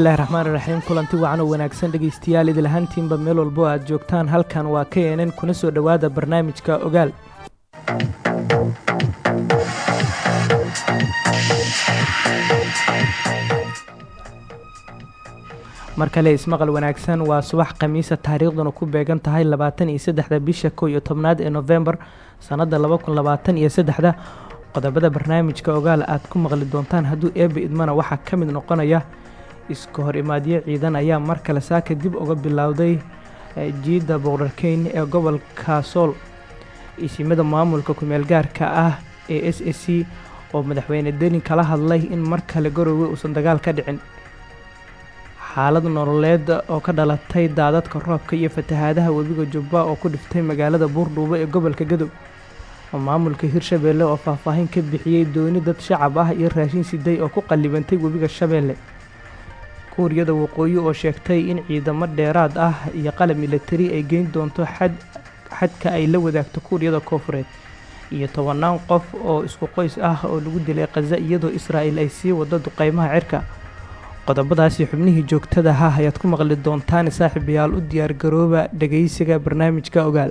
bismillahi raxmaan iraxiim kulanti wacan wanaagsan dhegaystayaal idil ahaantiinba meel walbo aad joogtaan. Halkan waa k n kuna soo dhowaada barnaamijka ogaal. Mar kale ismaqal wanaagsan waa subax khamiisa taariikhduna ku beegan tahay labaatan iyo saddexda bisha kow iyo tobnaad ee novembar sannadda laba kun qodobada barnaamijka ogaal aad ku maqli doontaan hadduu eebba idmana waxaa ka mid noqonaya iska hor imaadyo ciidan ayaa mar kale saaka dib uga bilowday jiidda boqdharkeyn ee gobolka sool. Isimada maamulka kumeel gaarka ah ee s c oo madaxweyne deni kala hadlay in mar kale garoowe uusan dagaal ka dhicin. Xaalad nololeed oo ka dhalatay daadadka roobka iyo fatahaadaha webiga jubba oo ku dhiftay magaalada buurdhuubo ee gobolka gadow maamulka hirshabeelle oo faahfaahin ka bixiyey dooni dad shacab ah iyo raashin siday oo ku qallibantay webiga shabeelle kuuriyada waqooyi oo sheegtay in ciidamo dheeraad ah iyo qalab milatari ay geyn doonto xad xadka ay la wadaagto kuuriyada koofureed iyo tobannaan qof oo isku qoys ah oo lagu dilay khaza iyadoo israa'il ay sii wado duqeymaha cirka. Qodobadaasi xubnihii joogtada ha ayaad ku maqli doontaan saaxiibayaal u diyaargarooba dhegaysiga barnaamijka ogaal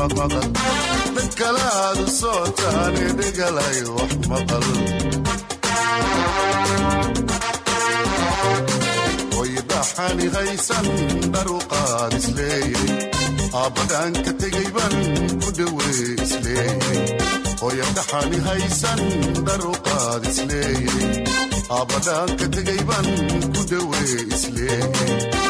nin kale aadu sootaan idhigalay wax maqal hoydhaxani haysan dharuqaad isleeyay. Aabbadhaanka tegayban ku dhawee isleeyay. Hooyadhaxani haysan dharuqaad isleeyay. Aabbadhaanka tegayban ku dhawee isleeyay.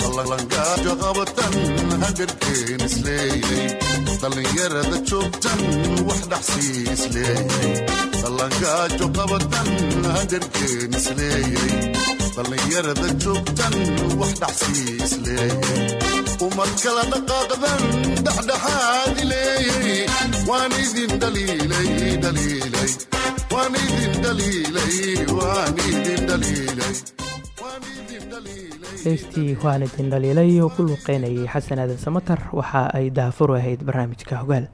dallangaajo qabatan hagarkeen isleeyay dhallinyarada joogtan wax dhaxsii isleeyay dallangaajo qabatan hagarkeen isleeyay dhallinyarada joogtan wax dhaxsii isleeyay umad kala dhaqaaqdan dhexdhexaadi leeyay waan idin dhaliilay dhaliilay heestii waan idin dhaliilay oo ku luqeynayay xasan aadan samatar waxa ay daafur ahayd barnaamijka hogaal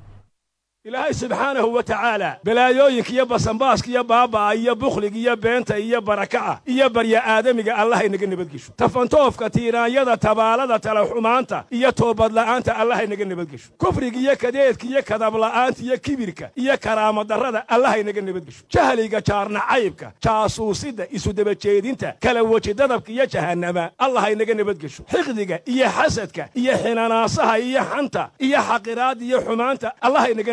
ilaahay subxaanahu wa tacaala balaayooyinka iyo basanbaaska iyo baaba'a iyo bukhliga iyo beenta iyo barakaca iyo barya aadamiga allahay naga nabadgesho. Tafantoofka tiiraanyada tabaalada talaxumaanta iyo toobadla'aanta allahay naga nabadgesho. Kufriga iyo kadeedka iyo kadabla'aanta iyo kibirka iyo karaamadarrada allahay naga nabadgesho. Jahliga jaarnacaybka jaasuusida isudabajeedinta kala wejidadabka iyo jahannama allahay naga nabadgesho. Xiqdiga iyo xasadka iyo xinanaasaha iyo xanta iyo xaqiraada iyo xumaanta allahay naga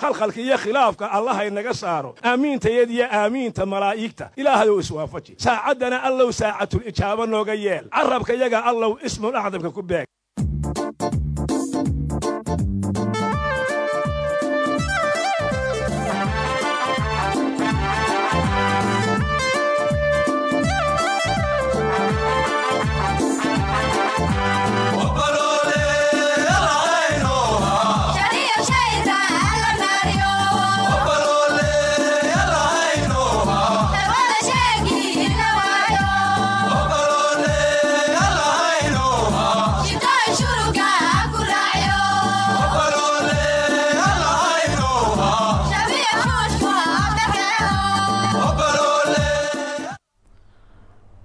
khalkhalka iyo khilaafka allahay naga saaro. Aamiintayad iyo aamiinta malaa'igta. Ilaahayow iswaafaji. Saacaddana allow saacatul ijaaba nooga yeel. Carabka yaga allow ismul acdamka ku beeg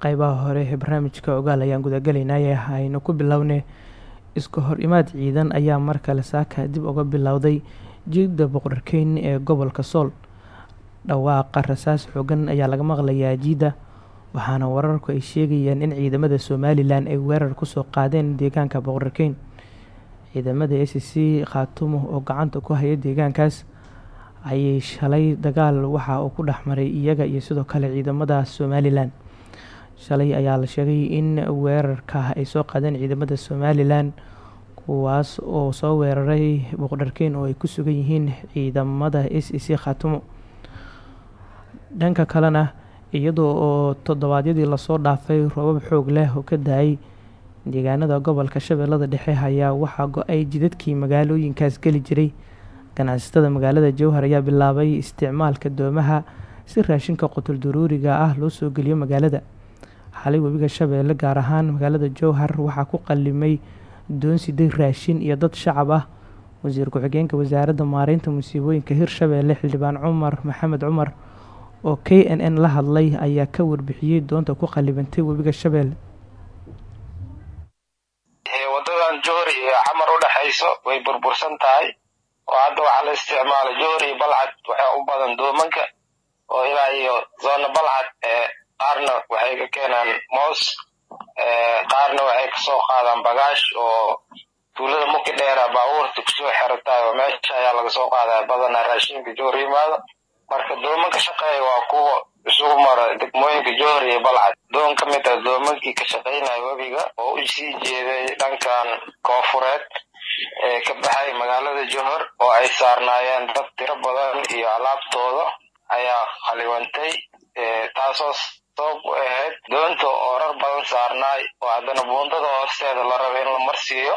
qaybaha hore ee barnaamijka ogaal ayaan gudagelaynay aynu ku bilownay iska hor imaad ciidan ayaa mar kale saaka dib uga bilowday jiida boqorkeyn ee gobolka sool. Dhawaaqa rasaas xoogan ayaa laga maqlayaa jiida waxaana wararku ay sheegayaan in ciidamada somalilan ay weerar ku soo qaadeen deegaanka boqorkeyn. Ciidamada a c c khaatumo oo gacanta ku haya deegaankaas ayay shalay dagaal waxa uu ku dhexmaray iyaga iyo sidoo kale ciidamada somalilan shalay ayaa la sheegay in weerarka ay soo qaadeen ciidamada somalilan kuwaas oo soo weeraray boqdharkeyn oo ay ku sugan yihiin ciidamada s e c khaatumo dhanka kalena iyadoo oo toddobaadyadii la soo dhaafay roobab xoog leh oo ka da'ay deegaanada gobolka shabeellada dhexe ayaa waxaa go'ay jidadkii magaalooyinkaas geli jiray. Ganacsatada magaalada jowhar ayaa bilaabay isticmaalka doomaha si raashinka qutul duruuriga ah loo soo geliyo magaalada xalay webiga shabeelle gaar ahaan magaalada jowhar waxaa ku qalimay doonsiday raashin iyo dad shacab ah. Wasiir ku-xigeenka wasaaradda maareynta musiibooyinka hirshabeelle xildhibaan cumar maxamed cumar oo k n n la hadlay ayaa ka warbixiyey doonta ku qalibantay webiga shabeelle wadadan johor iyo xamar u dhexayso way burbursan tahay. Oo hadda waxaa la isticmaalay johor iyo balcad waxaa u badan doomanka oo ilaa iyo zoona balcad ee qaarna waxay ka keenaan moos qaarna waxay ka soo qaadaan bagaash oo tuulada muki dheera baabuurta ku soo oo meesha ayaa laga soo qaadaa badanaa raashinka johor yimaado. Marka doomanka shaqeeya waa kuwa isugu mara degmooyinka johor iyo balcad. Doon ka mid ah doomankii ka shaqaynaya webiga oo u sii jeeday dhankan koofureed ee ka baxay magaalada johor oo ay saarnaayeen dad tiro badan iyo alaabtooda ayaa khaliwantay taasoo sabab u ahayd doonta oo badan saarnaay oo haddana buundada hoosteeda la raba in la marsiiyo.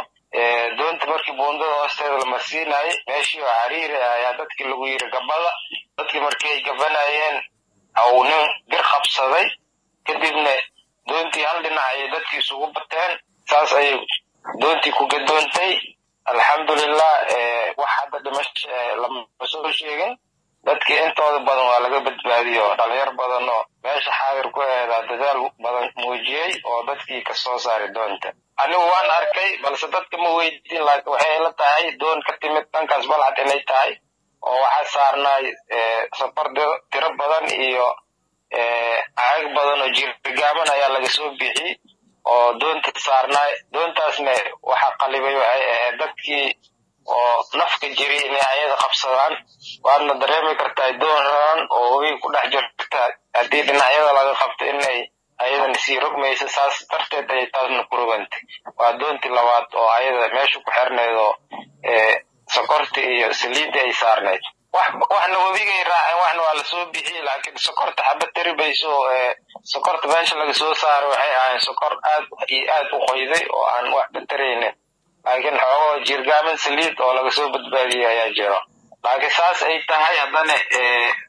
Doonta markii buundada hoosteeda la marsiinayay meeshii oo cariiri ayaa dadkii lagu yiri gabada dadkii markii ay gabanayeen au nin bir qabsaday. Kadibna doontii hal dhinac ayay dadkii isugu bateen. Saas ayay doontii ku gadoontay. Alxamdulilah wax hadda dhimasho lama soo sheegin dadkii intooda badan waa laga badbaadiyo dhalinyar badan oo meesha xaadir ku eedaa dadaal badan muujiyey oo dadkii ka soo saaray doonta. Anigu waan arkay balse dadka ma weydiin laakiin waxay ila tahay doon ka timid dhankaas balcad inay tahay oo waxaa saarnaay safar tiro badan iyo caag badan oo jirgaaban ayaa laga soo bixiyey oo doonta saarnaay doontaasna waxaa qalibay waxay ahayd dadkii oo nafka jiri inay ayada qabsadaan waadna dareemi kartaa doon raran oo webiga ku dhex jirta. Haddii dhinacyada laga qabto inay ayadan sii rogmaysa saas darteed ayay taasna ku rogantay. Waa doontii labaad oo ayada meesha ku xirnayd oo sokorta iyo saliidda ay saarnayd. Waxna webigay raaceen waxna waa la soo bixiyey laakiin sokorta xaba taribayso sokorta meesha laga soo saaray waxay ahayn sokor aad iyo aad u qoyday oo aan waxba taraynin laakiin xoogoo jirgaaman saliid oo laga soo badbaadiyey ayaa jiro. Laakiin saas ay tahay haddana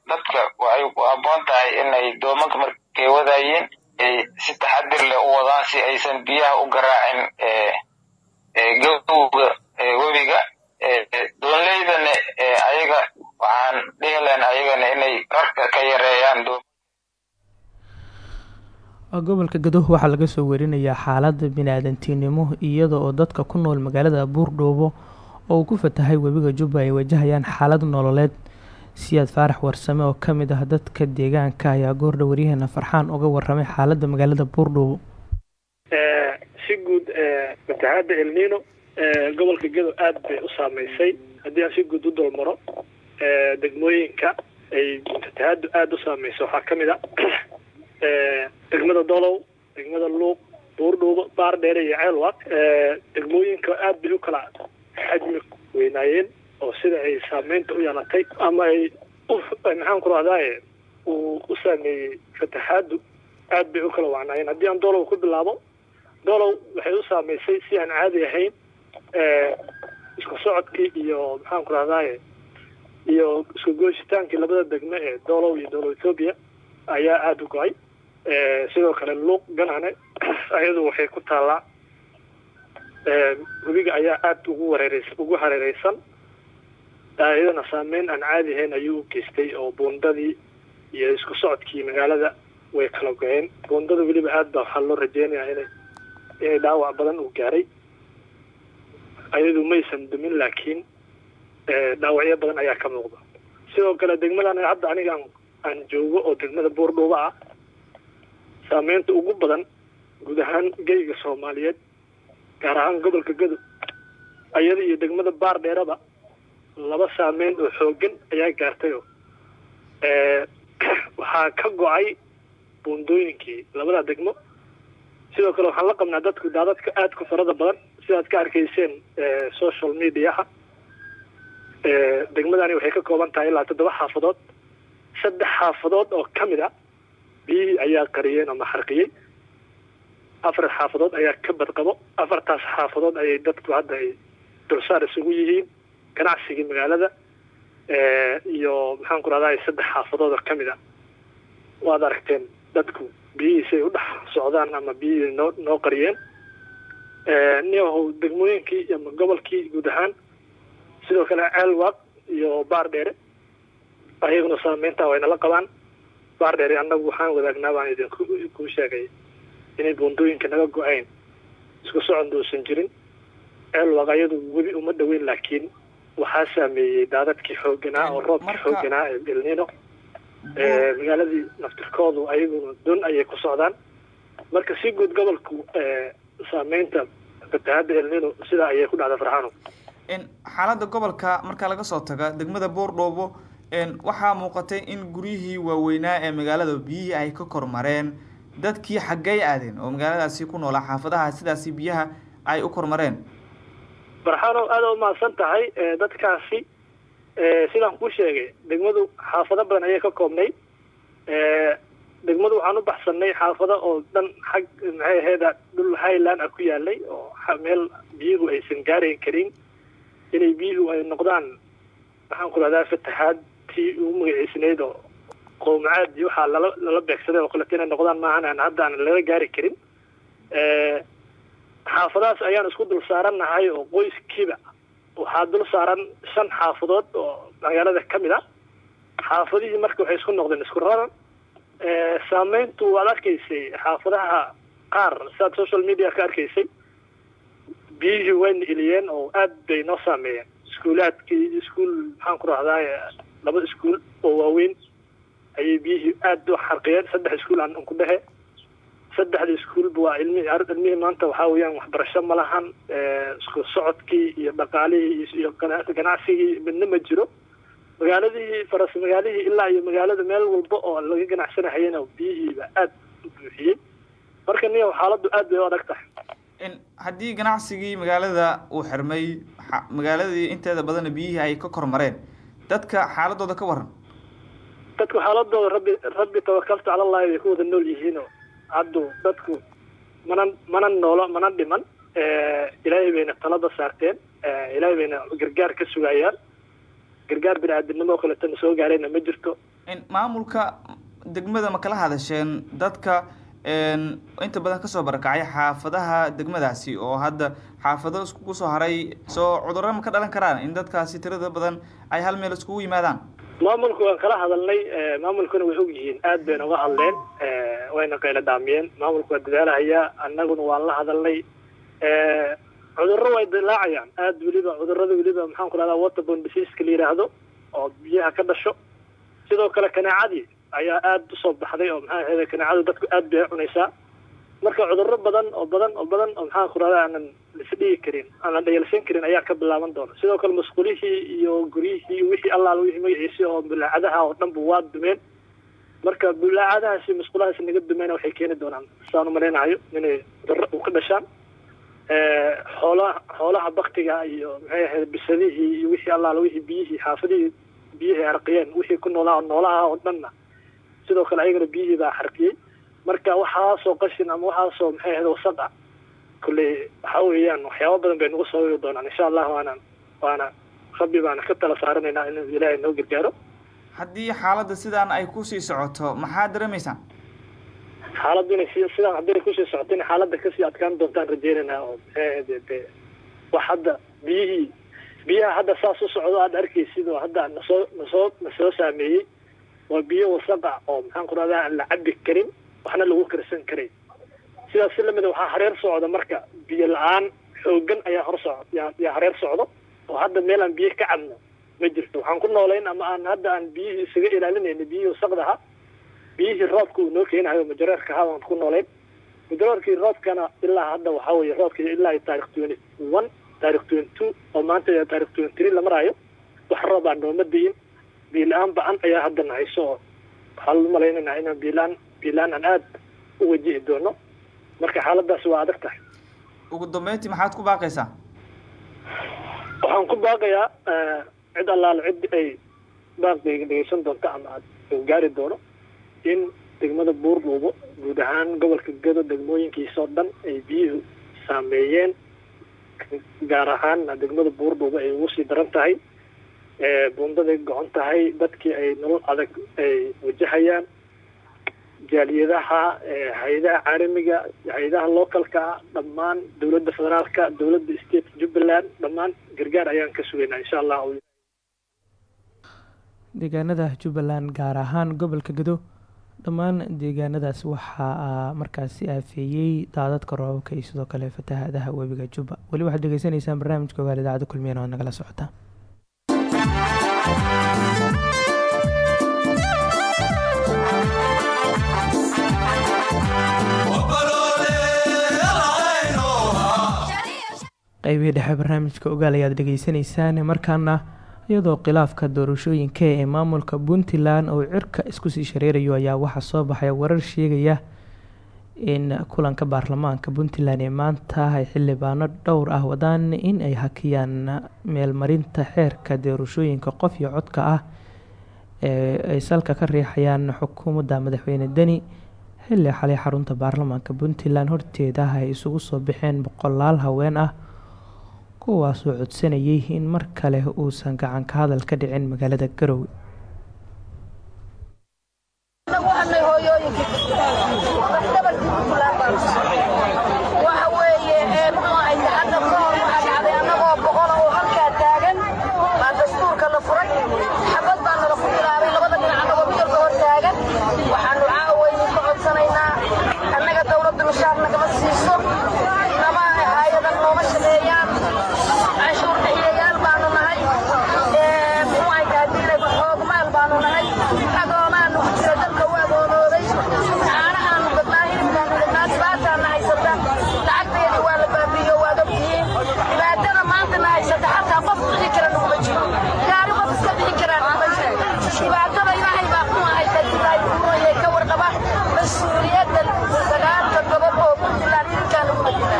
dadka waxay ku habboon tahay inay doomanka markay wadayiin ay si taxadir leh u wadaan si aysan biyaha u garaacin gowga webiga. Doonleydana ayaga waxaan dhihi lahayn ayagana inay rarka ka yareeyaan gobolka gadoh waxaa laga soo werinayaa xaalada bini-aadantinimo iyada oo dadka ku nool magaalada buurdhoobo oo ku fatahay webiga jubba ay wajahayaan xaalad nololeed. Siyaad faarax warsame oo ka mid ah dadka deegaanka ayaa goordha waryaheena farxaan uga waramay xaalada magaalada buurdhoobo. Si guud fatahaada elnino gobolka gado aada bay u saameysay haddii aan si guud u dulmaro degmooyinka ay fatahaadu aada u saameysay waxaa ka mid a degmada dolow degmada luuq buurdhuubo baar dheere iyo ceelwaq degmooyinka aada bay u kala xajmi weynaayeen oo sida ay saameynta u yeelatay ama ay maxaan ku rahdaye uu u saameeyey fatahaadu aada bay u kala wacnaayeen haddii aan dolow ku bilaabo dolow waxay u saameysay si aan caadi ahayn isku socodkii iyo maxaan ku rahdaye iyo isku gooshitaankii labada degme ee dolow iyo dolow ethoobiya ayaa aada u go'ay sidoo kale luuq ganane ayadu waxay ku taallaa webiga ayaa aada ugu wareereys ugu hareereysan iyadana saameyn aan caadi ahayn ayuu u geystay oo buundadii iyo isku socodkii magaalada way kala go-een. Buundada weliba aad baa waxaa loo rajeynayaa inay inay dhaawac badan uu gaaray. Ayadu maysan dumin laakiin dhaawacyo badan ayaa ka muuqda. Sidoo kale degmadan hadda aniga aan joogo oo degmada buurdhuuba ah saameynta ugu badan guud ahaan geyga soomaaliyeed gaar ahaan gobolka gado ayada iyo degmada baar dheeraba laba saameyn oo xoogan ayaa gaartay oo waxaa ka go'ay buundooyinkii labada degmo. Sidoo kale waxaan la qabnaa dadku daadadka aadka farada badan sidaad ka arkayseen social mediaha. Degmadani waxay ka kooban tahay ilaa toddoba xaafadood. Saddex xaafadood oo ka mid a biyihii ayaa qariyeen ama xarqiyey. Afar xaafadood ayaa ka badqabo. Afartaas xaafadood ayay dadku hadda ay dulsaar isugu yihiin ganacsigii magaalada iyo maxaan ku rahdaa saddex xaafadood oo ka mid a. Waad aragteen dadku biyihiisay u dhex socdaan ama biyihii noo noo qariyeen. Niyahow degmooyinkii ama gobolkii guud ahaan sidoo kale ceelwaaq iyo baar dheere ayaguna saameyntaa waynala qabaan baar dheere annagu waxaan wadaagnaa baan idinku kuu sheegay inay buundooyinka naga go'ayn isku socon uusan jirin. Ceelwaaq ayadu webi uma dhoweyn laakiin waxaa saameeyey daadadkii xooganaa oo roobkii xooganaa ee elnino magaaladii naftirkoodu ayaguna don ayay ku socdaan. Marka si guud gobolku saameynta fatahaada elnino sidaa ayay ku dhacda farxano xaaladda gobolka marka laga soo taga degmada boordhoobo waxaa muuqatay in guryihii waaweynaa ee magaalada biyihii ay ka kormareen dadkii xaggey aadeen oo magaaladaasi ku noolaa xaafadaha sidaasi biyaha ay u kormareen farxano aada umahadsan tahay dadkaasi sidaan kuu sheegay degmadu xaafado badan ayay ka koobnay. Degmadu waxaan u baxsanay xaafado oo dhan xag maxay aheeda dhul highland ah ku yaalay oo meel biyuhu aysan gaarayn karin. Inay biyuhu ay noqdaan maxaan ku rahdaa fatahaad tii ugu magaciisnayd oo qowmacaad iyo waxaa lala lala beegsaday oo kaleeto inay noqdaan maahan aan hadda aan laga gaari karin. Xaafadahaas ayaan isku dul saarannahay oo qoyskiiba waxaa dul saaran shan xaafadood oo magaalada ka mid a xaafadihii marka waxay isku noqdeen isku raran. Saameyntu waad arkaysay xaafadaha qaar saad social media ka arkaysay biyihii wayna eliyeen oo aad bay noo saameeyeen. Iskuulaadkii iskuul maxaan ku rahdaa laba iskuul oo waaweyn ayay biyihii aad u xarqiyeen. Saddex iskuul aan ku dhehe saddexda iskuulba waa ilmi ilmihii maanta waxaa weeyaan waxbarasho ma lahan. Isku socodkii iyo dhaqaalihii iyo gana- ganacsigii midna ma jiro. Magaaladihii faras magaalihii ilaa iyo magaalada meel walba oo laga ganacsanahayana biyihiiba aad u buuxiyey. Marka niyo xaaladdu aad bay u adag tahay. Haddii ganacsigii magaalada uu xirmay magaaladii inteeda badanna biyihii ay ka kormareen dadka xaaladooda ka waran dadku xaaladooda rabbi rabbi tawakaltu cala allahi bay ku wada nool yihiinoo. Haddu dadku mana mana noolo mana dhiman. Ilaahay bayna talada saarteen. Ilaahay bayna gargaar ka sugayaan. Gargaar bini aadamnimo oo kaleetana soo gaarayna ma jirto. Maamulka degmada ma kala hadasheen dadka inta badan ka soo barakacay xaafadaha degmadaasi oo hadda xaafado iskugu soo haray soo cudurro ma ka dhalan karaan in dadkaasi tirada badan ay hal meel iskugu yimaadaan? Maamulku waan kala hadalnay maamulkuna way og yihiin aad bayna uga hadleen wayna qayla dhaamiyeen. Maamulku waa dadaalahayaa annaguna waan la hadalnay cudurro way dilaacayaan. Aad weliba cudurrada weliba maxaan ku dhahdaa waterborne diseaska la yidhaahdo oo biyaha ka dhasho. Sidoo kale kanaacadii ayaa aad u soo baxday oo maxaa ahayd kanaacadu dadku aad bay cunaysaa. Marka cudurro badan oo badan oo badan oo maxaan ku dhahdaa aanan isdhigi karin aanan dhayalsan karin ayaa ka bilaaban doona. Sidoo kale masquulihii iyo guryihii wixii allaala wixii magaciisi oo bulaacadaha oo dhanba waa dumeen. Marka bulaacadahaasi masquulahaasi naga dumeyna waxay keeni doonaan. Saan u malaynayo inay cudurro u ka dhashaan. Xoolaha xoolaha baktiga iyo maxay ahayd bisadihii iyo wixii allaala wixii biyihii xaafadihii biyihii arqiyeen wixii ku noolaa noolaha oo dhanna sidoo kale ayagana biyihii baa xarqiyey marka waxaasoo qashin ama waxaasoo maxay ahayd wasaq ah kulley waxa weeyaan waxyaabo badan bay nagu sababi doonaan. Insha allah waana waana rabbi baana ka tala saaranaynaa inuu ilaahay noo gargaaro. Haddii xaaladda sidaan ay ku sii socoto maxaad dareemaysaan? Xaaladdu inay si sidaan hadday ku sii socoto inay xaaladda ka sii adkaan doontaan rajeynaynaa oo maxay ahayd dee wax hadda biyihii biyaha hadda saas u socdo aad arkaysid oo hadda nasoo nasoo nasoo saameeyey waa biyo wasaqa oo maxaan ku aan la cabi karin waxna lagu karsan karay sidaas si lamida waxaa hareer socda marka biyo la'aan xoogan ayaa hor soco yaa hareer socdo. Oo hadda meel aan biyo ka cabno ma jirto. Waxaan ku noolayn ama aan hadda aan biyihii isaga ilaalinayna biyihii wasaqda ahaa biyihii roobka uu noo keenayo majareerka ahaa waan ku noolayn. Majareerkii roobkana ilaa hadda waxaa weeye roobka ilaa taarikh twenty one taarikh twenty two oo maanta taarikh twenty three la maraayo wax roob aan nooma dayin biyo la'aan ba'an ayaa hadda nahayso oo waxaa lagu malaynaynaa inaan biilaan aan aad u wajihi doono. Marka xaaladaasi waa adag tahay. Ugu dambeyntii maxaad ku baaqaysaa? Waxaan ku baaqayaa cid allaale cid ay baaqayga dhegeysan doonto ama aad gaari doono in degmada buurdhuubo guud ahaan gobolka gado degmooyinkiisa oo dhan ay biyuhu saameeyeen gaar ahaanna degmada buurdhuubo ay ugu sii daran tahay buundaday go-on tahay dadkii ay nolol adag ay wajahayaan jaaliyadaha hay'adaha caalamiga hay'adaha localka dhammaan dowladda federaalka dowladda state jubbaland dhammaan gargaar ayaan ka sugaynaa insha allah deegaanada jubbaland gaar ahaan gobolka gado dhammaan deegaanadaas waxaa markaasi aafeeyey daadadka roobabka iyo sidoo kale fatahaadaha webiga jubba weli waxaad degeysanaysaan barnaamijka ogaal idaacadda kulmiyana oad nagala socotaan qeybihii dhexe barnaamijka ogaal ayaad dhegeysaneysaan markaana iyadoo khilaafka doorashooyinka ee maamulka puntland oo cirka isku sii shareerayo ayaa waxaa soo baxay warar sheegaya in kulanka baarlamaanka puntland ee maanta ay xildhibaano dhowr ah wadaan in ay hakiyaan meelmarinta xeerka doorashooyinka qof iyo codka ah ee ay salka ka riixayaan xukuumadda madaxweyne deni xilli xalay xarunta baarlamaanka puntland horteeda ay isugu soo baxeen boqolaal haween ah kuwaasoo codsanayay in mar kale uusan gacan ka hadal ka dhicin magaalada garowe waxa weeye muxuu ahayd hadda ka hor waxaa dhacday annagoo boqol oo halkaa taagan baa dastuurka la furay xabad baa nala ku bilaabay labada dhinac annagoo midalka hor taagan waxaanu caawaynu ka codsanaynaa annaga dawladda mishaar nagama siiso nama hay'adan nooma shaqeeyaan canshuur bixiyayaal baanu nahay muxuu ahayd haddii xoogmaal baanu nahay agoomaanu ku jira dalka u agoonooday caanahaanu badnaa hilibkaanu badnaa dhibaataana haysata lacagtayada waa la baabiiyo waad ogtihiin dhibaatada maantana haysata xataa qof bixi kara naguma jiro gaari qof iska bixi karaa naguma jiro dhibaatada ilaahay baa ku ahayta ilaahay kuurayay ka warqaba mas'uuliyadda sagaalka gobol oo puntland idinkaa naguma jira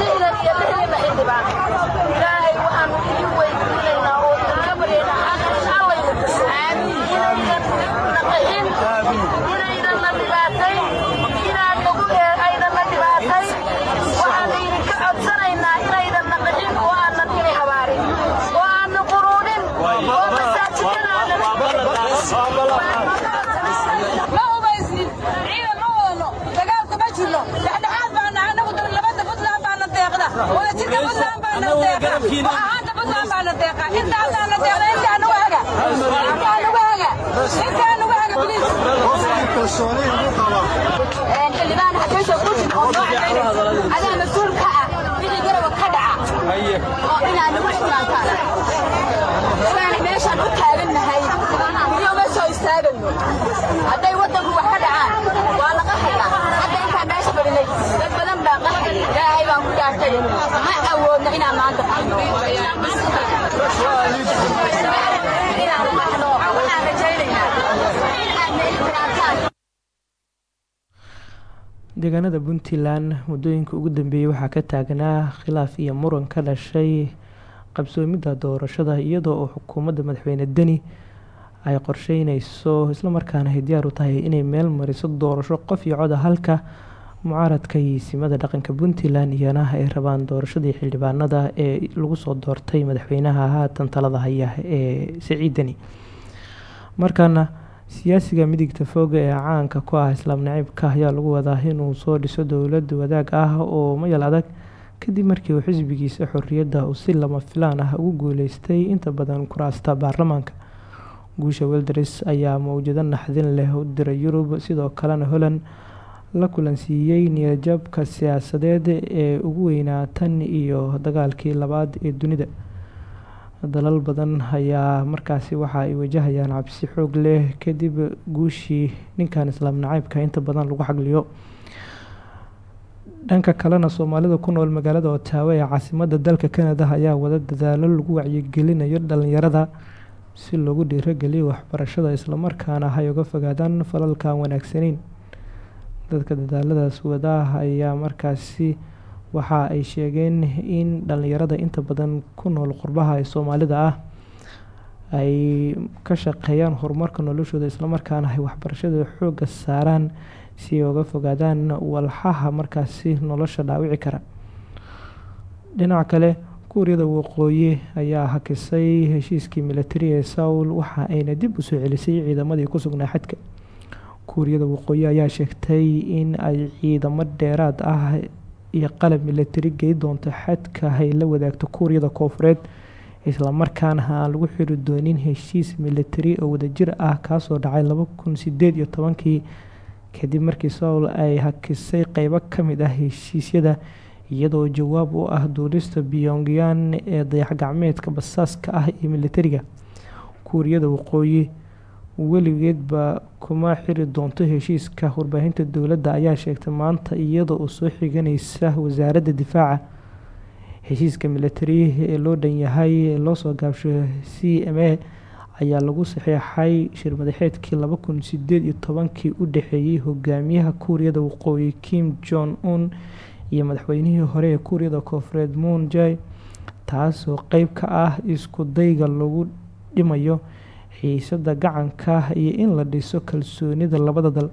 lixdan iyo lixdanna xildhibaan ilaahay waxaanu idin weydiinaynaa oo idinka baryaynaa xaqis allayna tuso inaydan naqixin inaydan la dhibaatayn inaad nagu aydan la dhibaatayn waxaanu idinka codsanaynaa inaydan naqixin oo aanan ini habaarin oo aanan quruunin oo masaajidada aanan ma hubaysnin ciidan ma wadano dagaalka ma jirno dhexdhexaad baana anagu labada puntland baana deeqda wadajirka puntland baana deeqa ahaanta puntland baana deeqa intaanaana deeqda intaa nagu haga intaa nagu haga intaa nagu haga bliis xildhibaan xafiisha putin oo noo cadaynaysa adaa mas'uul ka ah wixii garawa ka dhaca. Oo inaad nagu ixtiraamtaan sidaan meeshaan u taagannahay iyo ma soo istaagayno hadday waddanku wax ka dhacaan waa la qaxayaa hadda intaan meesha fadhinay dad badan baa qaxay. Ilaahay baan ku dhaartay. Ma awoodno inaan maanta baxno deegaanada puntland muddooyinka ugu dambeeyey waxaa ka taagnaa khilaaf iyo muran ka dhashay qabsoomidda doorashada iyadoo oo xukuumadda madaxweyne deni ay qorsheyneyso islamarkaana ay diyaar u tahay inay meel mariso doorasho qof iyo coda halka mucaaradka yiisimada dhaqanka puntland iyana ay rabaan doorashadii xildhibaanada ee lagu soo doortay madaxweynaha haatan talada haya ee siciid deni markaana siyaasiga midigta fooga ee caanka ku ah islaam naciibka ayaa lagu wadaa inuu soo dhiso dowlad wadaag ah oo mayal adag. Kadib markii uu xisbigiisa xorriyadda uu si lama filaan ah ugu guuleystay inta badan kuraasta baarlamaanka. Guusha weldaris ayaa mawjado naxdin leh u diray yurub sidoo kalena holland la kulansiiyey niyadjabka siyaasadeed ee ugu weynaa tan iyo dagaalkii labaad ee dunida dalal badan ayaa markaasi waxa ay wajahayaan cabsi xoog leh kadib guushii ninkan islaam nacaybka inta badan lagu xagliyo. Dhanka kalena soomaalida ku nool magaalada otaawo ee caasimada dalka canada ayaa wada dadaalo lagu wacyigelinayo dhalinyarada si loogu dhiirogeliyo waxbarashada islamarkaana ay uga fogaadaan falalkan wanaagsaneyn dadka dadaaladaas wada ayaa markaasi waxa ay sheegeen in dhalinyarada inta badan ku nool qurbaha ee soomaalida ah ay ka shaqeeyaan horumarka noloshooda islamarkaana ay waxbarashada xooga saaraan si ay uga fogaadaan walxaha markaasi nolosha dhaawici kara. Dhinaca kale kuuriyada waqooyi ayaa hakisay heshiiskii militari ee soul waxa ayna dib u soo celisay ciidamadii ku sugnaa xadka. Kuuriyada waqooyi ayaa sheegtay in ay ciidamo dheeraad ah iyo qalab militari gey doonto xadka ay la wadaagto kuuriyada koofureed islamarkaana aan lagu xiri doonin heshiis militari oo wadajir ah kaasoo dhacay laba kun sideed iyo tobankii. Kadib markii soul ay hakisay qeybo ka mid ah heshiisyada iyadoo jawaab u ah duulista pyongyang ee dayax-gacmeedka basaaska ah iyo militariga kuuriyada waqooyi weligeedba kuma xiri doonto heshiiska warbaahinta dowladda ayaa sheegtay maanta iyadoo uu soo xiganeysa wasaaradda difaaca. Heshiiska militari ee loo dhan yahay ee loosoo gaabsho c m a ayaa lagu saxeexay shir madaxeedkii laba kun u dhexeeyey hogaamiyaha kuuriyada waqooyi kim jong un iyo madaxweynihii hore ee kuuriyada koofureed moon jai taasoo qeyb ka ah isku dayga lagu dhimayo xiisada gacanka iyo in la dhiso kalsoonida labada dal.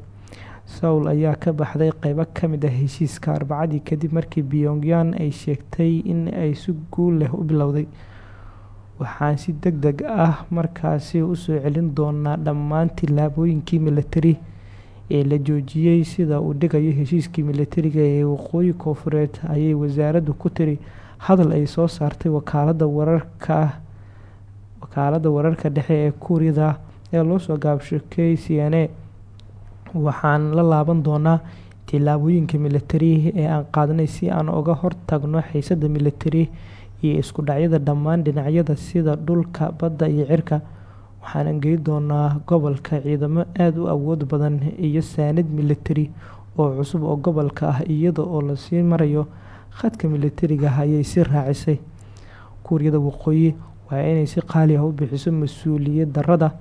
Soul ayaa ka baxday qeybo ka mid ah heshiiska arbacadii kadib markii pyongyang ay sheegtay in ay si guul leh u bilowday. Waxaan si deg deg ah markaasi u soo celin doonaa dhammaan tillaabooyinkii militari ee la joojiyey sida uu dhigayo heshiiskii militariga ee waqooyi koofureed ayay wasaaraddu ku tiri hadal ay soo saartay wakaalada wararka wakaalada wararka dhexe ee kuuriyada ee loo soo gaabshay c n a waxaan la laaban doonaa tillaabooyinka militari ee aan qaadnay si aan uga hortagno xiisada militari iyo isku dhacyada dhammaan dhinacyada sida dhulka badda iyo cirka. Waxaanan gey doonaa gobolka ciidamo aada u awood badan iyo saanad militari oo cusub oo gobolka ah iyada oo la sii marayo khadka militariga ayay si raacisay kuuriyada waqooyi waa inay si qaali ah u bixiso mas'uuliyad darada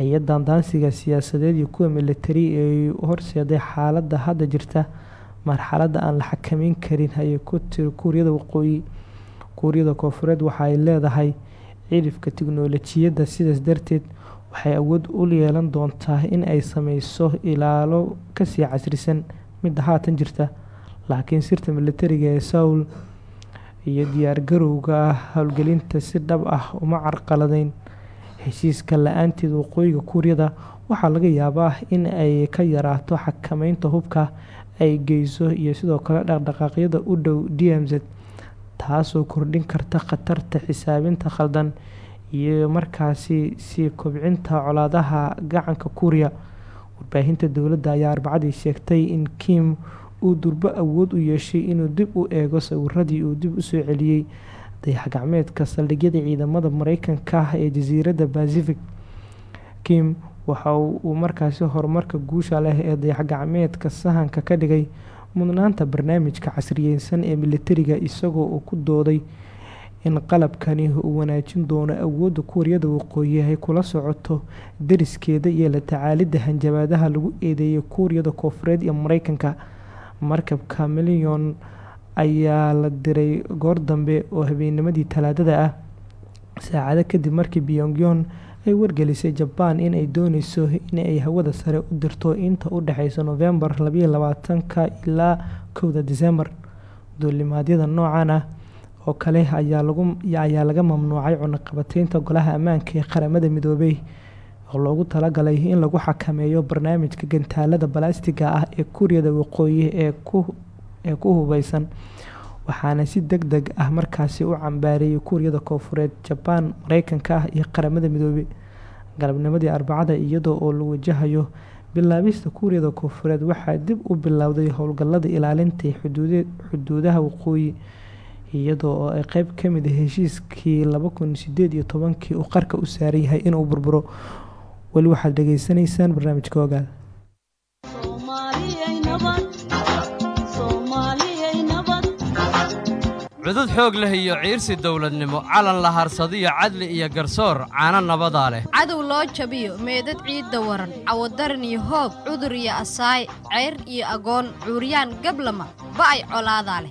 iyo daandaansiga siyaasadeed iyo kuwa militari ee horseeday xaalada hadda jirta marxalada aan la xakameyn karin ayay ku tiri kuuriyada waqooyi kuuriyada koofureed waxa ay leedahay cilifka tiknolojiyadda sidaas darteed waxay awood u yeelan doontaa in ay sameyso ilaalo ka sii casrisan. Midda haatan jirta laakiin sirta militariga ee soul iyo diyaargarowga howlgelinta si dhab ah uma carqaladeyn. Heshiiska la'aanteed waqooyiga kuuriyada waxaa laga yaabaa in ay ka yaraato xakameynta hubka ay geyso iyo sidoo kale dhaqdhaqaaqyada u dhow d m z taasoo kordhin karta khatarta xisaabinta khaldan iyo markaasi sii kobcinta colaadaha gacanka kuuriya. Warbaahinta dowladda ayaa arbacadii sheegtay in kim uu durbo awood u yeeshay inuu dib u eego sawiradii uu dib u soo celiyey dayax-gacmeedka saldhigyada ciidamada mareykanka ee jasiiradda pacific kim waxa uu markaasi horumarka guusha leh ee dayax-gacmeedka sahanka ka dhigay mudnaanta barnaamijka casriyeysan ee militariga isagoo uu ku dooday in qalabkani uu wanaajin doono awoodda kuuriyada waqooyi kula socoto dariskeeda iyo la tacaalidda hanjabaadaha lagu eedeeyay kuuriyada koofureed iyo mareykanka markabka milyon ayaa la diray goor dambe oo habeennimadii talaadada ah. Saacado kadib markii pyongyong ay wargelisay jabaan inay dooneyso inay hawada sare u dirto inta u dhexeysa novembar labayo labaatanka ilaa kowda disembar duulimaadyada noocan ah oo kale ayaa laga mamnuucay cunaqabateynta golaha ammaanka ee qaramada midoobay oo loogu talagalay in lagu xakameeyo barnaamijka gantaalada balastiga ah ee kuuriyada waqooyi ee ku hubeysan waxaana si deg deg ah markaasi u cambaareeyay kuuriyada koofureed jabaan mareykanka ah iyo qaramada midoobey galabnimadii arbacada iyadoo oo la wajahayo bilaabista kuuriyada koofureed waxaa dib u bilowday howlgalada ilaalinta xuduudaha waqooyi iyadoo oo ay qeyb ka mid a heshiiskii laba kun uu qarka u saaran yahay inuu burburo weli waxaad dhageysanaysaan barnaamijka ogaal cudud xoog leh iyo ciirsi dawladnimo calan la harsadiyo cadli iyo garsoor caano nabadaa leh. Cadow loo jabiyo meedad ciidda waran cawadaran iyo hoob cudur iyo asaay ceyr iyo agoon cuuryaan gablama ba'ay colaadaa leh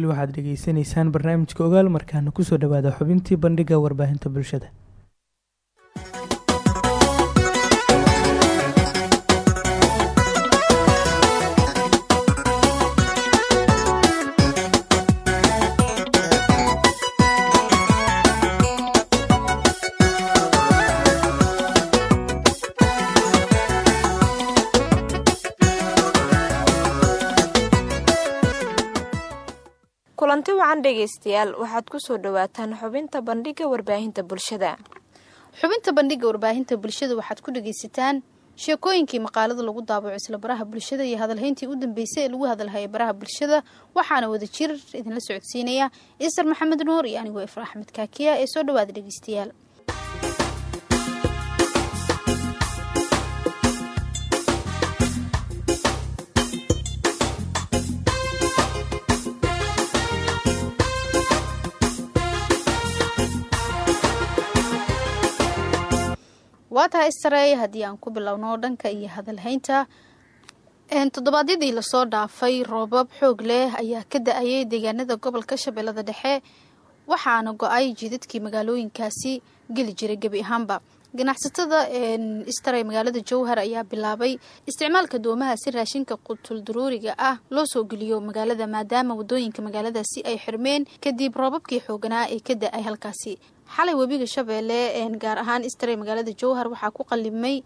weli waxaad dhegeysanaysaan barnaamijka ogaal markaana ku soo dhawaada xubintii bandhiga warbaahinta bulshada wacan dhegaystayaal waxaad ku soo dhowaataan xubinta bandhiga warbaahinta bulshada. Xubinta bandhiga warbaahinta bulshada waxaad ku dhegaysataan sheekooyinkii maqaalada lagu daabaco isla baraha bulshada iyo hadalhayntii u dambeysay ee lagu hadalhayay baraha bulshada. Waxaana wada jir idinla socodsiinaya isar maxamed nuur iyo anigoo ifra axmed kaakiya ee soo dhawaada dhegaystayaal tahay istarey haddii aan ku bilowno dhanka iyo hadalhaynta toddobaadyadii la soo dhaafay roobab xoog leh ayaa ka da'ayay deegaanada gobolka shabeellada dhexe waxaana go'ay jidadkii magaalooyinkaasi geli jiray gebi ahaanba. Ganacsatada istarey magaalada jowhar ayaa bilaabay isticmaalka doomaha si raashinka qutul daruuriga ah loo soo geliyo magaalada maadaama waddooyinka magaaladaasi ay xirmeen kadib roobabkii xooganaa ee ka da'ay halkaasi xalay webiga shabeelle gaar ahaan istarey magaalada jowhar waxaa ku qalimay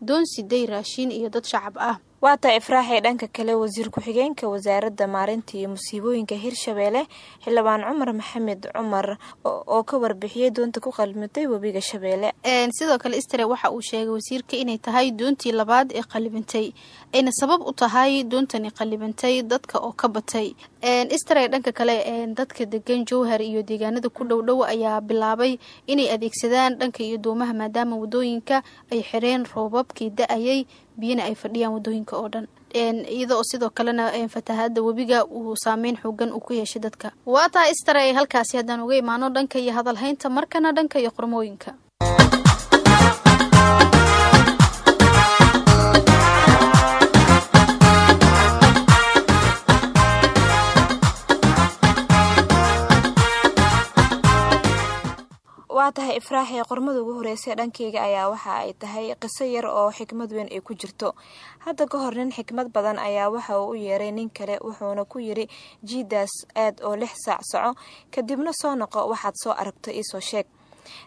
doon siday raashin iyo dad shacab ah. Waa taa ifraaxee dhanka kale wasiir ku-xigeenka wasaaradda maarinta iyo musiibooyinka hirshabeelle xildhibaan cumar maxamed cumar oo ka warbixiyey doonta ku qalimatay webiga shabeelle sidoo kale istre waxa uu sheegay wasiirka inay tahay doontii labaad ee qalibantay ayna sabab u tahay doontani qalibantay dadka oo ka batay istre dhanka kale dadka degan jowhar iyo deegaanada ku dhowdhow ayaa bilaabay inay adeegsadaan dhanka iyo doomaha maadaama waddooyinka ay xireen roobabkii da'ayay biyana ay fadhiyaan waddooyinka oo dhan. Iyada oo sidoo kalena fatahaada webiga uu saameyn xoogan uu ku yeeshay dadka. Waa taa istare halkaasi haddaan uga imaano dhanka iyo hadalhaynta markana dhanka iyo qormooyinka waa tahay ifraaxee qormada ugu horreysay dhankeyga ayaa waxa ay tahay qiso yar oo xikmad weyn ay ku jirto. Hadda ka hor nin xikmad badan ayaa waxa uu u yeeray nin kale wuxuuna ku yiri jiidaas aad oo lix saac soco kadibna soo noqo waxaad soo aragto iisoo sheeg.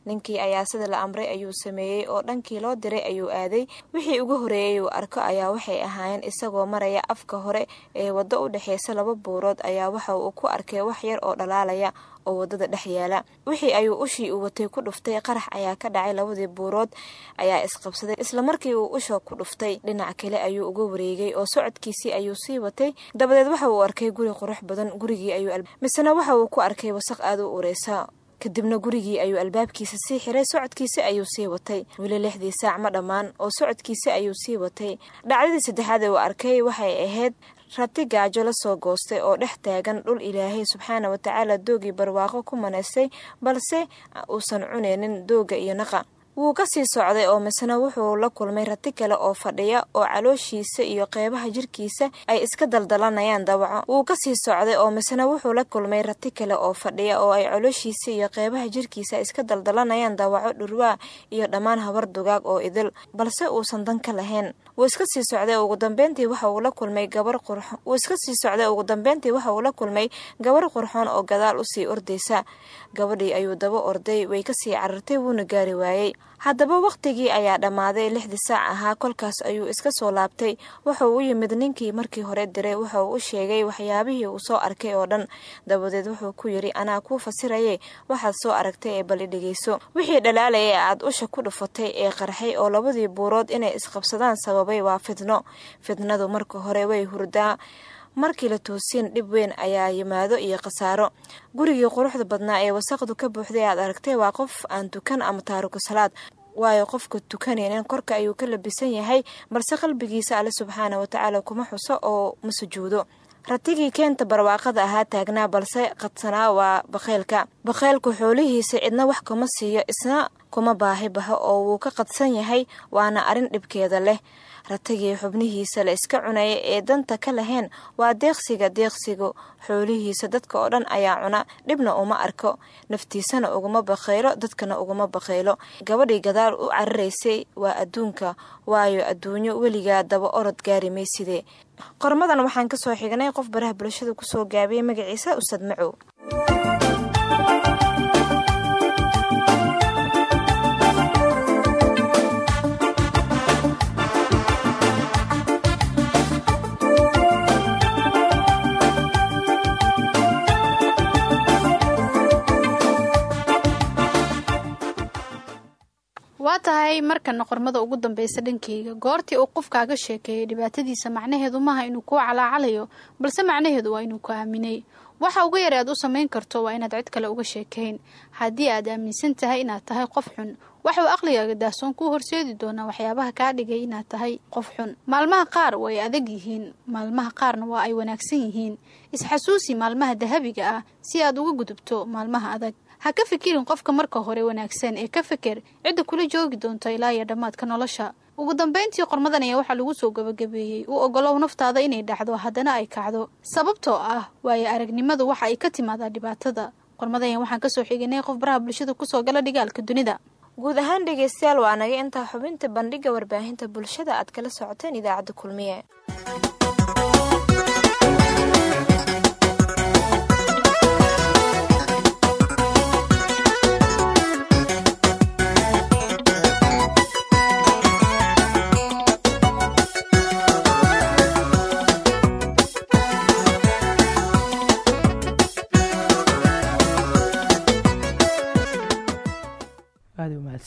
Ninkii ayaa sida la amray ayuu sameeyey oo dhankii loo diray ayuu aaday. Wixii ugu horeeyay uu arko ayaa waxay ahaayeen isagoo maraya afka hore ee waddo u dhexeysa laba buurood ayaa waxa uu ku arkay wax yar oo dhalaalaya oo waddada dhex yaalla. Wixii ayuu ushii uu watay ku dhuftay qarax ayaa ka dhacay labadii buurood ayaa isqabsaday. Islamarkii uu usha ku dhuftay dhinac kale ayuu uga wareegay oo socodkiisii ayuu sii watay. Dabadeed waxa uu arkay guri qurux badan gurigii ayuu misena waxa uu ku arkay wasaq aad u ureysa kadibna gurigii ayuu albaabkiisa sii xiray socodkiisi ayuu sii watay. Weli lixdii saac ma dhammaan oo socodkiisi ayuu sii watay. Dhacdadii saddexaad uu arkay waxay ahayd rati gaajo la soo goostay oo dhex taagan dhul ilaahay subxaana watacaala doogii barwaaqo ku manaystay balse uusan cuneynin dooga iyo naqa wuu ka sii socday oo misena wuxuu la kulmay rati kale oo fadhiya oo calooshiisa iyo qeybaha jirkiisa ay iska daldalanayaan dawaco. Wuu ka sii socday oo misena wuxuu la kulmay rati kale oo fadhiya oo ay calooshiisa iyo qeybaha jirkiisa iska daldalanayaan dawaco dhurwaa iyo dhammaan habar dugaag oo idil. Balse uusan dan ka lahayn. Wuu iska sii socday ugu dambeyntii waxa uu la kulmay gabar qurxon wuu iska sii socday ugu dambeyntii waxa uu la kulmay gabar qurxoon oo gadaal u sii ordaysa. Gabadhii ayuu daba orday way ka sii carartay wuuna gaari waayey haddaba wakhtigii ayaa dhammaaday lixdii saac ahaa kolkaas ayuu iska soo laabtay. Wuxuu u yimid ninkii markii hore diray wuxuu u sheegay waxyaabihii uu soo arkay oo dhan. Dabadeed wuxuu ku yidhi anaa kuu fasiraye waxaad soo aragtay ee bali dhegeyso wixii dhalaalaya ee aad usha ku dhufatay ee qarxay oo labadii buurood inay isqabsadaan sababay waa fidno. Fidnadu marka hore way hurdaa. Markii la toosiin dhib weyn ayaa yimaado iyo khasaaro. Gurigii quruxda badnaa ee wasaqdu ka buuxday aad aragtay waa qof aan tukan ama taariku salaad waayo qofka tukanaynan korka ayuu ka labisan yahay balse qalbigiisa alle subxaana watacaala kuma xuso oo ma sujuudo. Ratigii keenta barwaaqada ahaa taagnaa balse qadsanaa waa bakheylka bakheylku xoolihiisa cidna wax kuma siiyo isna kuma baahi baho oo wuu ka qadsan yahay waana arrin dhibkeeda leh. Ratigii xubnihiisa la iska cunaya ee danta ka lahayn waa deeqsiga deeqsigu. Xoolihiisa dadka oo dhan ayaa cuna dhibna uma arko. Naftiisana uguma bakhaylo dadkana uguma bakhaylo gabadhii gadaal u cararaysay waa adduunka waayo adduunyo weligaa daba orod gaari mayside qormadan waxaan ka soo xignay qof baraha bulshada ku soo gaabiyey magaciisa ustad macow tahay markana qormada ugu dambeysa dhankeyga. Goortii uu qofkaaga sheekeeyay dhibaatadiisa macnaheedu maaha inuu kuu calaacalayo balse macnaheedu waa inuu ku aaminay. Waxa ugu yara aad u samayn karto waa inaad cid kale uga sheekayn haddii aad aaminsan tahay inaad tahay qof xun waxauu aqligaaga daahsoon kuu horseedi doonaa waxyaabaha kaa dhigay inaad tahay qof xun. Maalmaha qaar way adag yihiin maalmaha qaarna waa ay wanaagsan yihiin. Isxasuusi maalmaha dahabiga ah si aad uga gudubto maalmaha adag ha ka fikirin qofka marka hore wanaagsan ee ka feker cidda kula joogi doonta ilaa iyo dhammaadka nolosha. Ugu dambayntii qormadan ayaa waxaa lagu soo gabagabeeyey. U ogolow naftaada inay dhacdo haddana ay kacdo. Sababtoo ah waayo aragnimadu waxa ay ka timaadaa dhibaatada. Qormadayan waxaan ka soo xiginay qof baraha bulshada ku soo gala dhigaalka dunida. Guud ahaan dhegeystayaal waa naga intaa xubinta bandhiga warbaahinta bulshada aad kala socoteen idaacadda kulmiye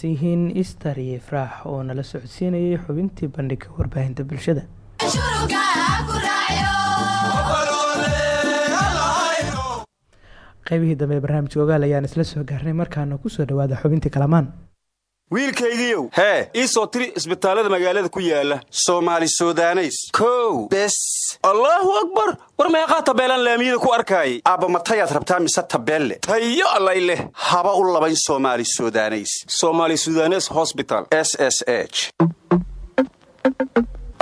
yihiin istar iyo ifraax oo nala socodsiinayay xubintii bandhiga warbaahinta bulshada. Qaybihii dambe barnaamijka ogaal ayaan isla soo gaarnay markaana ku soo dhawaada xubintii kalamaan wiilkaygiiow hee. ii soo tiri isbitaallada magaalada ku yaalla soomaali sudaneys. Kow. Bes. Allaahu akbar. War meeqaa tabeelaan laamiyada ku arkaayay? Aabba matayaad rabtaa mise tabeelle? Tayo allay leh. Haba u labayn soomaali sudaneys. Somaali sudanes hosbital s s h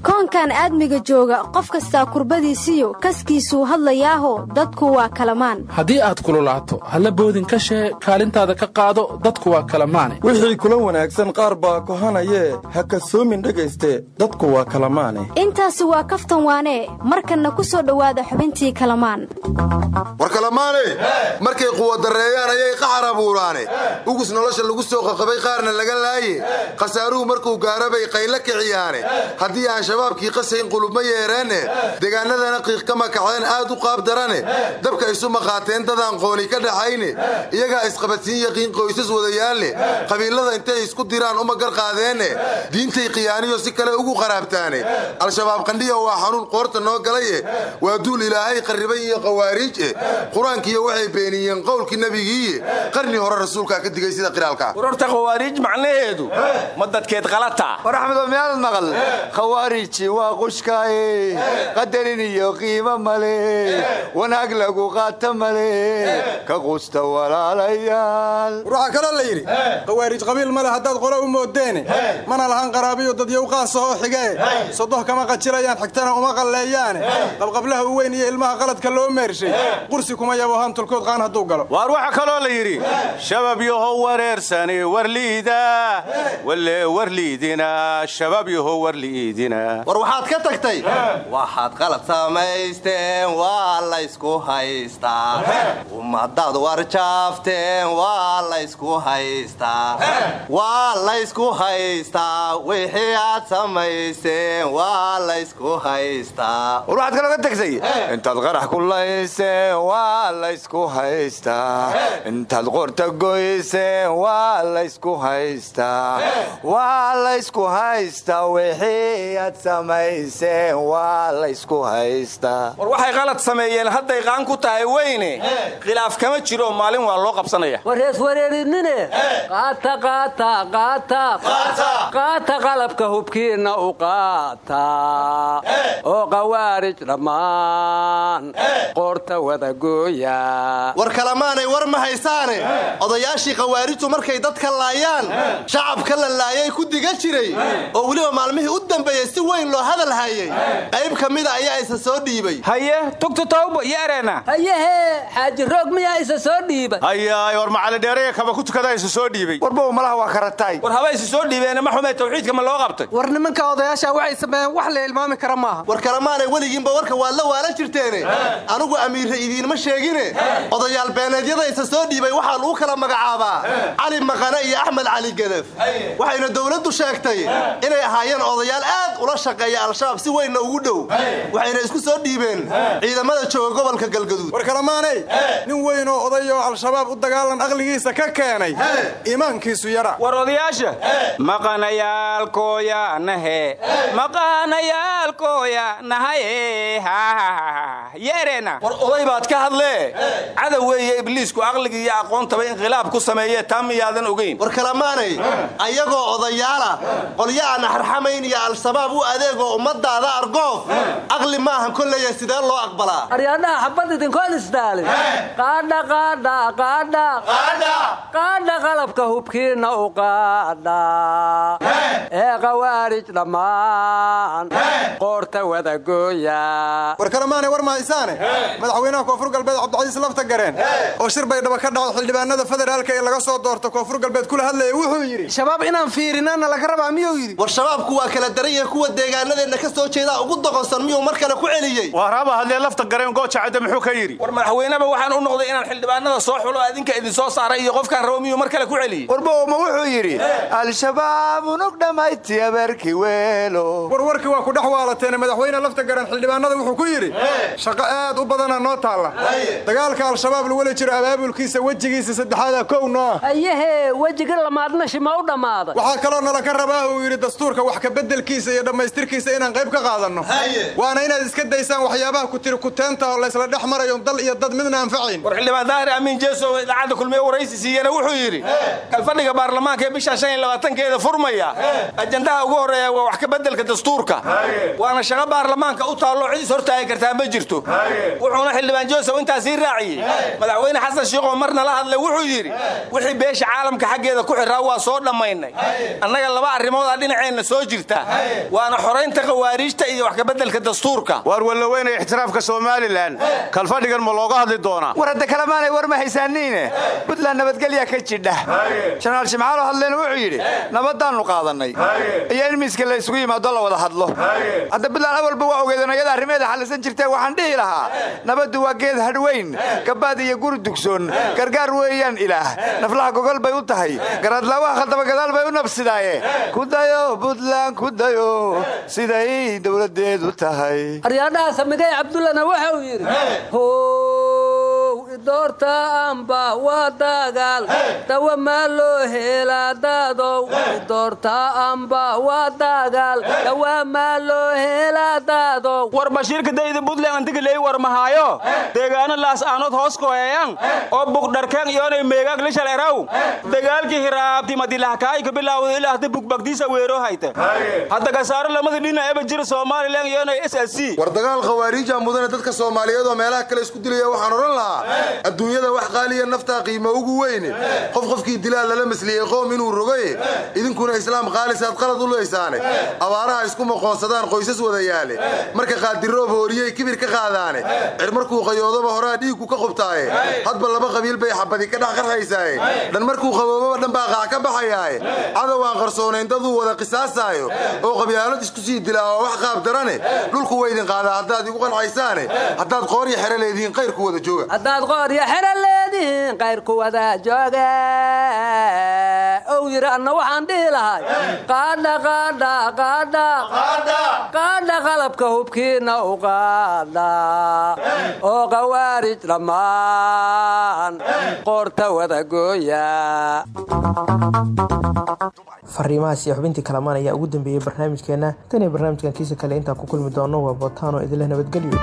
koonkan aadmiga jooga qof kastaa kurbadiisiyo kaskiisuu hadlayaaho dadku waa kalamaan. Haddii aad kululaato halla boodin ka shee kaalintaada ka qaado dadku waa kalamaane. Wixii kula wanaagsan qaar baa kohanayee ha kasoomin dhegayste dadku waa kalamaane. Intaasi waa kaftan waanee markanna ku soo dhowaada xubintii kalamaan. War kalamaane? Markay quwadarreeyaan ayay qaxar abuuraane. Ugus nolosha lagu soo qaqabay qaarna laga laaye. Khasaaruhu markuu gaaro bay qaylo kiciyaane. Haddii aan shabaabkii qasayn qulubma yeereenne degaanadana qiiq ka makaxeen aad u qaab darane. Dabka isu maqaateen dadaan qooni ka dhaxayne iyagaa isqabadsiin yaqiin qoysas wadayaalle qabiilada intay isku diraan uma gar qaadeenne diintay khiyaaniyo si kale ugu qaraabtaane. Al-shabaab qandhiya waa xanuun qoorta noo galaye waa duul ilaahay qarribay iyo qawaariij eh. Qur'aankiiyo waxay beeniyeen qowlkii nebigiiye qarni hore rasuulkaa ka digay sida qiraalka. Warorta khawaariij macnaheedu ma dadkeed qalata war axmedo miyaanad maqal khawaariji waa qushkaaye qadarin iyo qiimo male wanaag lagu qaata male ka qusta walaalayaal waxaa kaloo la yidhi khawaarij qabiil male haddaad qolo u moodeene mana lahan qaraabiyo dadyow qaasahoo xigee sodoh kama qajilayaan xigtana uma qalleeyaane qabqablaha u weyn iyo ilmaha qaladka loo meershay qursi kuma yabo hantulkood qaan hadduu galo waar waxaa kaloo la yidhi shabab yahow wareersani warliida walle warliidina shabab yahow warliidina war waxaad ka tagtay? Waxaad qalad samaysteen waa laysku haystaa. Ummadaad warjaafteen waa laysku haystaa. Waa laysku haystaa. Wixii aad samayseen waa laysku haystaa. War waxaad kaloo ka tagtay? Intaad qarax ku layseen waa laysku haystaa. Intaad qorta goyseen waa laysku haystaa. Waa laysku haystaa. Wixii aad samayseen waa laysku haystaa. War waxay qalad sameeyeen hadday qaan ku tahay weyne khilaaf kama jiro maalin waa loo qabsanaya. Warees wareerinine. Qaata qaata qaata. Qaata. Qalabka hubkiinna u qaata. Oo qawaarij dhammaan. Qoorta wadagooya war kalamaanay war ma haysaane. Odayaashii khawaarijtu markay dadka laayaan shacabka la laayay ku diga jiray. Oo weliba maalmihii u dambeeyey si weyn loo hadal hayay. Qayb ka mida ayaa isa soo dhiibay. Haye tugta tawba iyo ereena. Hayehe xaaji roog miyaa isa soo dhiibay? Hayaay war macalidheeraya kaba ku tukadaa isa soo dhiibay. Warbow malaha waa karatay. War haba isa soo dhiibeene ma tawxiidka ma loo qabtay? War nimanka odayaasha waxay sameeyeen wax la ilmaami kara maaha. War kalamaanay weligiinba warka waad la waalan jirteene. Anigu amiirra idiinma sheegine. Odayaal beeneedyada isa soo dhiibay waxaa lagu kala magacaabaa. Cali maqane iyo axmed cali gadaf waxayna dowladdu sheegtay inay ahaayeen odayaal aad ula shaqe shaqeeya al-shabaab si weynna ugu dhow. Waxayna isku soo dhiibeen ciidamada jooga gobolka galgaduud. War kalamaanay nin weyn oo oday oo al-shabaab u dagaalan aqligiisa ka keenay. Iimaankiisu yara. War odayaasha. Maqanayaalkooya nahe maqanayaalkooya nahaye yeereena. War oday baad ka hadlee? Cadow weeye ibliisku aqligii iyo aqoontaba inqilaab ku sameeye taa miyaadan ogeyn. War kalamaanay ayagoo odayaala qolyo aan xarxamayn iyo al-shabaab u adeegoo ummadaada argoof aqli maahan kolleya sidee loo aqbalaa? Aryaadhaha xabad idinkoon isdaalin qaadha qalabka hubkiinna u qaadha. Ee qawaarij dhammaan. Qoorta wadagooya war kalamaanay war mahaysaane madaxweynaha koonfur galbeed cabdicasiis lafta gareen. Oo shir bay dhaba ka dhaco xildhibaanada federaalka ee laga soo doorto. Koonfur galbeed kula hadlaya wuxuu yidhi shabaab inaan fiirinana laga rabaa miyuu yidhi? War shabaabku waa kala daran yahay kuwa deegaanadeenna ka soo jeedaa ugu doqonsan miyuu mar kale ku celiyey? Waraaba hadlee lafta gareen gooja cadde muxuu ka yidhi? War madaxweyneba waxaan u noqday inaan xildhibaanada soo xulo adinka idin soo saaray iyo qofkaan rabo miyuu mar kale ku celiyey? Warbooma wuxuu yidhi al-shabaab unug dhammayti abeerki weelo. Warwarkii waa ku dhex waalateene madaxweyne lafta garan xildhibaanada wuxuu ku yidhi shaqo aad u badana noo taalla. Dagaalka al-shabaab laweli jiro abaabulkiisa wejigiisa saddexaada kow noo. Ah ayahe wejiga lamaadna shima u dhammaaday waxaa kaloo nala ka rabaa uu yidhi dastuurka wax kabeddelkiisa iyo dhammaystirkiisa inaan qayb ka qaadanno. Waana inaad iska daysaan waxyaabaha ku tiri kuteenta oo laysla dhex marayo dal iyo dad midna anfacayn war xildhibaan daahir amiin jeeso idaacadda kulmiye waraysi siiyana wuxuu yidhi kalfadhiga baarlamaanka ee bisha shan iyo labaatankeeda furmaya ajandaha ugu horreeya waa wax ka beddelka dastuurka. Waana shaqo baarlamaanka u taallo cid is hortaagi kartaa ma jirto. Wuxuuna xildhibaan josef intaas sii raaciyey. Madaxweyne xasan shiikhoo marna la hadlay wuxuu yidhi wixii beesha caalamka xaggeeda ku xiraa waa soo dhammaynay. Annaga laba arrimoodaa dhinaceenna soo jirta waana xoraynta khawaariijta iyo wax kabeddelka dastuurka. Waar wallaweynaya ixtiraafka somalilan kalfadhigan ma looga hadli doonaa? War hadda kalemaanay war ma haysaaniine? Puntland nabadgelya ka jidha. Janaal shimcaalo hadleyna wuxuu yidhi nabadaannu qaadannay iyo in miiska la isugu yimaado la wada hadlo. Hadda puntland awalba waa ogeedeen iyada arrimeeda xallisan jirtee waxaan dhihi lahaa nabaddu waa geed hadhweyn gabaad iyo guri dugsoon gargaar weeyaan ilaah. Naflaha gogol bay u tahay garaadlaawaha khaldaba gadaal bay u nabsidaaye. Ku dayo puntland ku dayo siday dowladdeedu tahay. Aryaadhaha samigay cabdullana waxa uu yidhi idoorta amba waa dagaal. Dawa maa loo helaa daadow. Idoorta amba waa dagaal. Dawa maa loo helaa daadow. War bashiirka dayda buntland antigaley war mahaayo. Deegaano laas aanood hoos koheeyan oo bugdharkeen iyoonay meegaag lishal eraw dagaalkii hiraabti madilahkaayka bilaawda ilaa hadda bugbagdiisa weeroo hayta hadda gasaaro lamada dhina eba jira somalilan iyoonay s s c. War dagaal khawaariija mudane dadka soomaaliyeed oo meelaha kale isku dilaya waxaan odhan lahaa adduunyada wax qaaliya naftaa qiimo ugu weyne qof qofkii dilaa lala masliyey qoom inuu rogaye idinkuna islaam qaalisaad qalad u leysaane abaaraha isku maqoonsadaan qoysas wada yaale marka qaadiroob hooriyey kibir ka qaadaane cir markuu qayoodaba horaa dhiigku ka qubtaaye. Hadba laba qabiil bay xabadi ka dhex dhan markuu qaboobaba dhan baa qaac ka baxayaaye cadow aan qarsoonayn daduu wada qisaasaayo. Oo qabyaalad isku sii dilaa oo wax qaab darane. Dhulku waydin qaadaa haddaad igu qancaysaane haddaad qoorya xere leedihiin qayrku wada jooga haddaad qoorya xero leedihiin qayrku wada jooga. Ow yidhi anna waxaan dhihi lahay qaadha qaadha qaadha. Qaadha. Qalabka hubkiinna u qaadha. Oo qawaarij dhammaan qoorta wada gooya. Fariimahaas iyo xubintii kalamaan ayaa ugu dambeeyey barnaamijkeenna tan iyo barnaamijkan kiisa kale intaan ku kulmi doono waa bootaano idinleh nabadgelyo